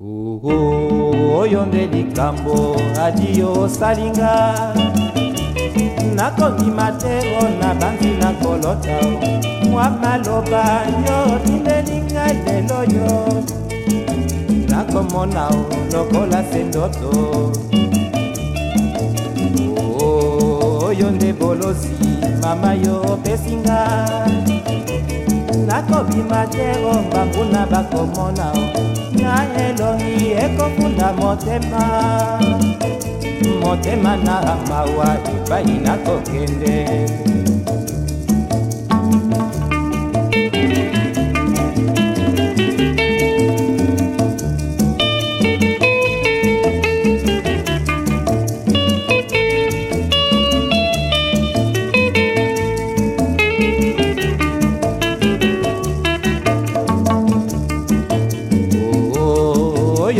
oyo nde likambo adio osalinga nakobima te o na bandi na kolota mwa maloba yo tindelinga lelo yo nakomona o lokola se ndoto oyo nde bolosi mama yo opesinga nakobima te o banguna bakomona o na elongi ekofunda motema motema na mawa epai nakokende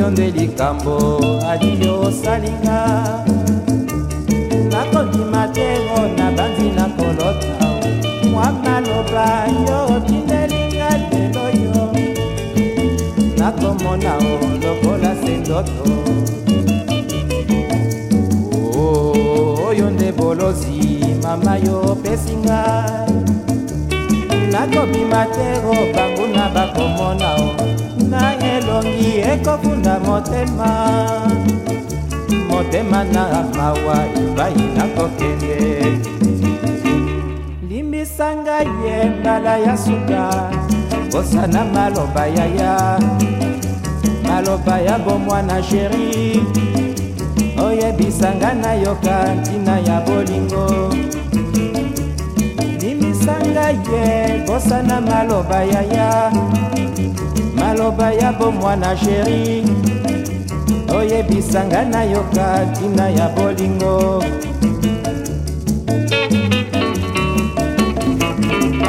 yo nde likambo adi osalinga nakondima te o na banzila kolota mwa maloba yo otindelinga lelo yo nakomona o lokola se ndoto oh, oyo nde bolozi mama yo opesinga nakobima te o banguna bakomona o nanga elongi ekofunda motema motema na mawa epai nakokende limbisa ngai ye mbala ya suka kosana maloba yaya maloba ya bomwana sheri oyebisanga nayoka ntina ya bolingo limbisa ngai ye kosana maloba yaya maloba ya bomwana sheri oyebisanga nayoka ntina ya bolingo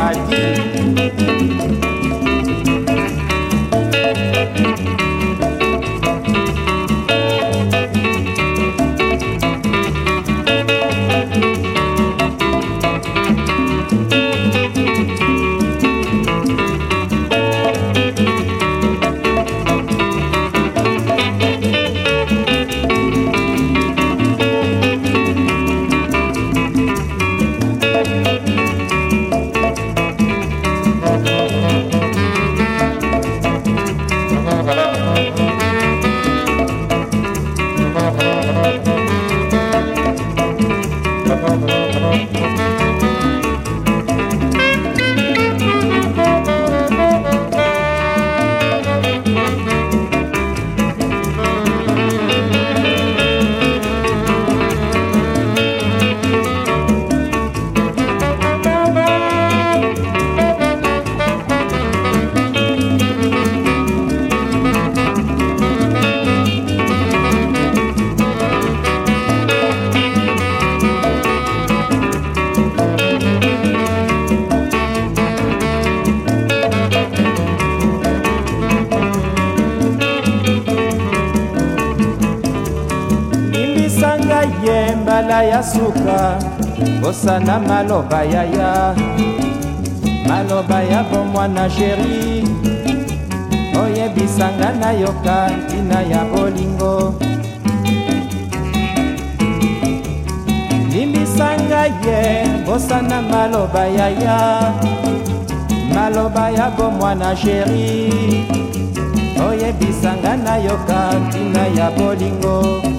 adi Thank you. ya ye mbala ya suka bosana maloba ya ya maloba ya bomwana sheri oyebisanga na yoka ntina ya bolingo limbisanga ye bosana maloba ya ya maloba ya bomwana sheri oyebisanga na yoka ntina ya bolingo